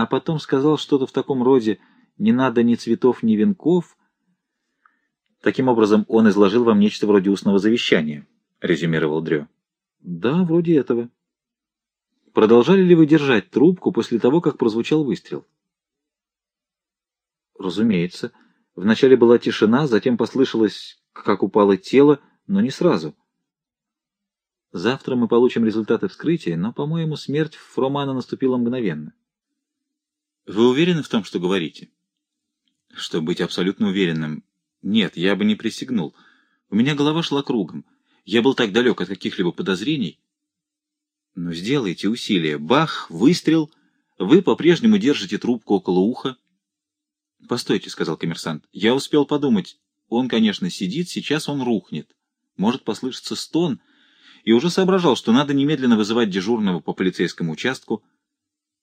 а потом сказал что-то в таком роде «не надо ни цветов, ни венков». Таким образом, он изложил вам нечто вроде устного завещания, — резюмировал Дрё. Да, вроде этого. Продолжали ли вы держать трубку после того, как прозвучал выстрел? Разумеется. Вначале была тишина, затем послышалось, как упало тело, но не сразу. Завтра мы получим результаты вскрытия, но, по-моему, смерть Фромана наступила мгновенно. Вы уверены в том, что говорите? Чтобы быть абсолютно уверенным, нет, я бы не присягнул. У меня голова шла кругом. Я был так далек от каких-либо подозрений. Но сделайте усилие. Бах, выстрел. Вы по-прежнему держите трубку около уха. Постойте, — сказал коммерсант. Я успел подумать. Он, конечно, сидит, сейчас он рухнет. Может послышаться стон. И уже соображал, что надо немедленно вызывать дежурного по полицейскому участку.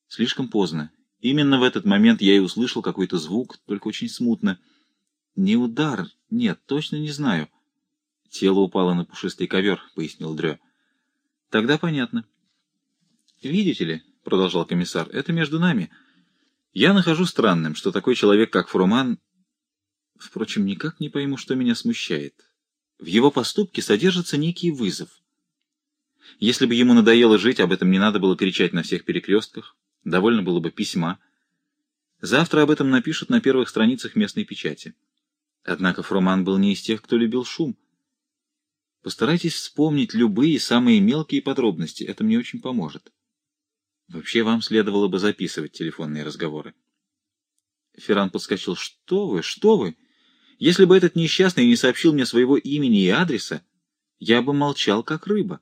Слишком поздно. Именно в этот момент я и услышал какой-то звук, только очень смутно. Не удар, нет, точно не знаю. Тело упало на пушистый ковер, — пояснил Дрё. Тогда понятно. Видите ли, — продолжал комиссар, — это между нами. Я нахожу странным, что такой человек, как Фруман... Впрочем, никак не пойму, что меня смущает. В его поступке содержится некий вызов. Если бы ему надоело жить, об этом не надо было кричать на всех перекрестках, довольно было бы письма. Завтра об этом напишут на первых страницах местной печати. Однако Фроман был не из тех, кто любил шум. Постарайтесь вспомнить любые самые мелкие подробности, это мне очень поможет. Вообще вам следовало бы записывать телефонные разговоры. Ферран подскочил. Что вы, что вы? Если бы этот несчастный не сообщил мне своего имени и адреса, я бы молчал, как рыба.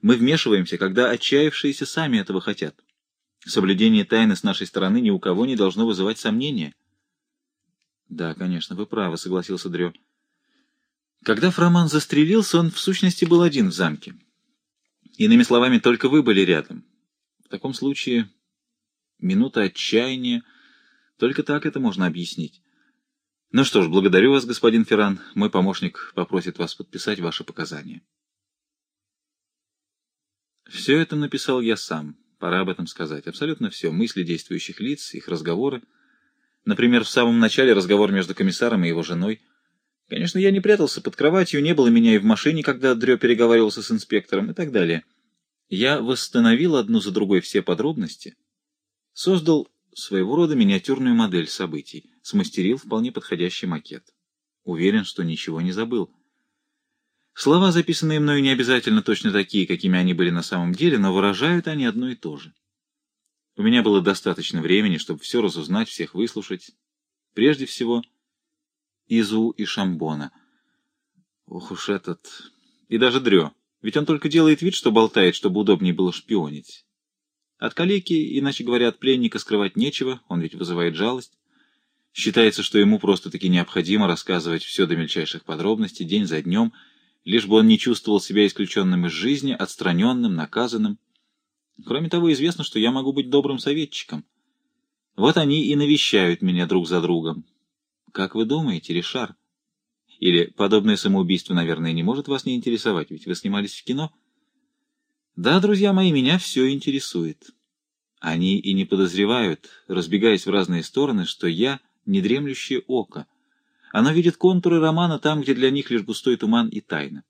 Мы вмешиваемся, когда отчаявшиеся сами этого хотят. Соблюдение тайны с нашей стороны ни у кого не должно вызывать сомнения. Да, конечно, вы правы, согласился Дрё. Когда Фроман застрелился, он в сущности был один в замке. Иными словами, только вы были рядом. В таком случае минута отчаяния, только так это можно объяснить. Ну что ж, благодарю вас, господин Ферран. Мой помощник попросит вас подписать ваши показания. Все это написал я сам. Пора об этом сказать. Абсолютно все. Мысли действующих лиц, их разговоры. Например, в самом начале разговор между комиссаром и его женой — Конечно, я не прятался под кроватью, не было меня и в машине, когда Дрё переговаривался с инспектором и так далее. Я восстановил одну за другой все подробности, создал своего рода миниатюрную модель событий, смастерил вполне подходящий макет. Уверен, что ничего не забыл. Слова, записанные мною, не обязательно точно такие, какими они были на самом деле, но выражают они одно и то же. У меня было достаточно времени, чтобы все разузнать, всех выслушать. Прежде всего... Изу и Шамбона. Ох уж этот... И даже Дрё. Ведь он только делает вид, что болтает, чтобы удобнее было шпионить. От калеки, иначе говоря, от пленника скрывать нечего, он ведь вызывает жалость. Считается, что ему просто-таки необходимо рассказывать все до мельчайших подробностей, день за днем, лишь бы он не чувствовал себя исключенным из жизни, отстраненным, наказанным. Кроме того, известно, что я могу быть добрым советчиком. Вот они и навещают меня друг за другом. Как вы думаете, Ришар? Или подобное самоубийство, наверное, не может вас не интересовать, ведь вы снимались в кино? Да, друзья мои, меня все интересует. Они и не подозревают, разбегаясь в разные стороны, что я — недремлющее око. Оно видит контуры романа там, где для них лишь густой туман и тайна.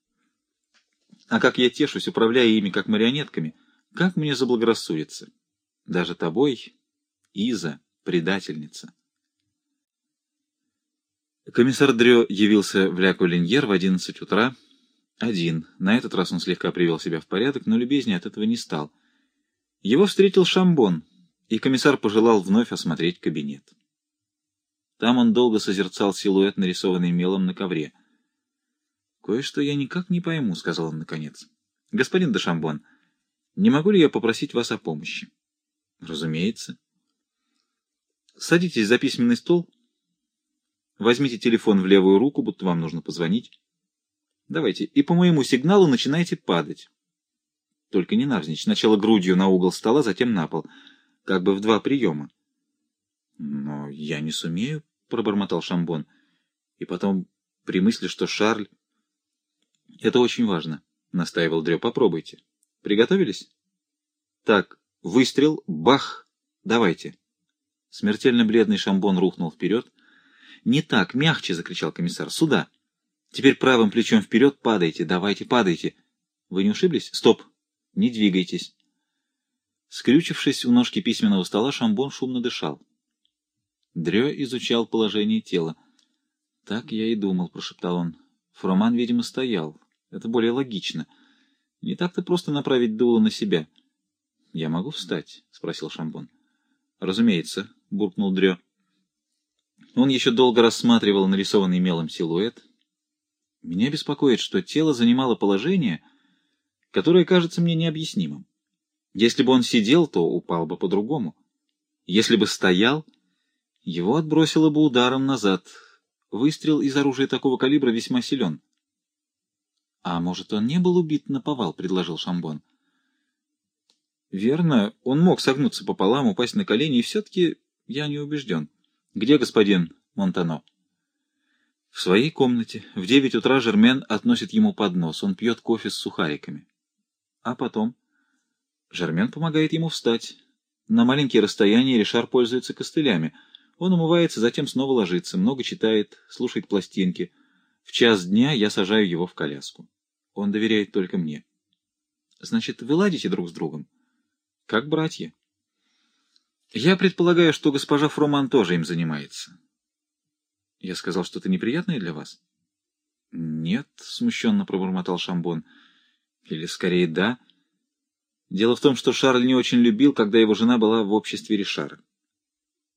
А как я тешусь, управляя ими как марионетками, как мне заблагорассудится. Даже тобой, Иза, предательница. Комиссар Дрё явился в Ля в одиннадцать утра. Один. На этот раз он слегка привел себя в порядок, но любезнее от этого не стал. Его встретил Шамбон, и комиссар пожелал вновь осмотреть кабинет. Там он долго созерцал силуэт, нарисованный мелом на ковре. «Кое-что я никак не пойму», — сказал он наконец. «Господин де Шамбон, не могу ли я попросить вас о помощи?» «Разумеется». «Садитесь за письменный стол». Возьмите телефон в левую руку, будто вам нужно позвонить. Давайте. И по моему сигналу начинайте падать. Только не навзничь. Сначала грудью на угол стола, затем на пол. Как бы в два приема. Но я не сумею, пробормотал Шамбон. И потом, при мысли, что Шарль... Это очень важно, настаивал Дрё. Попробуйте. Приготовились? Так, выстрел, бах! Давайте. Смертельно бледный Шамбон рухнул вперед. «Не так, мягче!» — закричал комиссар. «Сюда! Теперь правым плечом вперед падайте, давайте, падайте! Вы не ушиблись? Стоп! Не двигайтесь!» Скрючившись у ножки письменного стола, Шамбон шумно дышал. Дрё изучал положение тела. «Так я и думал», — прошептал он. Фроман, видимо, стоял. Это более логично. Не так-то просто направить дуло на себя. «Я могу встать?» — спросил Шамбон. «Разумеется», — буркнул Дрё. Он еще долго рассматривал нарисованный мелом силуэт. Меня беспокоит, что тело занимало положение, которое кажется мне необъяснимым. Если бы он сидел, то упал бы по-другому. Если бы стоял, его отбросило бы ударом назад. Выстрел из оружия такого калибра весьма силен. — А может, он не был убит на повал? — предложил Шамбон. — Верно, он мог согнуться пополам, упасть на колени, и все-таки я не убежден. — Где господин Монтано? — В своей комнате. В девять утра Жермен относит ему поднос. Он пьет кофе с сухариками. — А потом? Жермен помогает ему встать. На маленькие расстояния Ришар пользуется костылями. Он умывается, затем снова ложится, много читает, слушает пластинки. В час дня я сажаю его в коляску. Он доверяет только мне. Значит, вы ладите друг с другом? Как братья. Я предполагаю, что госпожа Фроман тоже им занимается. Я сказал что-то неприятное для вас? Нет, смущенно пробормотал Шамбон. Или скорее да. Дело в том, что Шарль не очень любил, когда его жена была в обществе Ришара.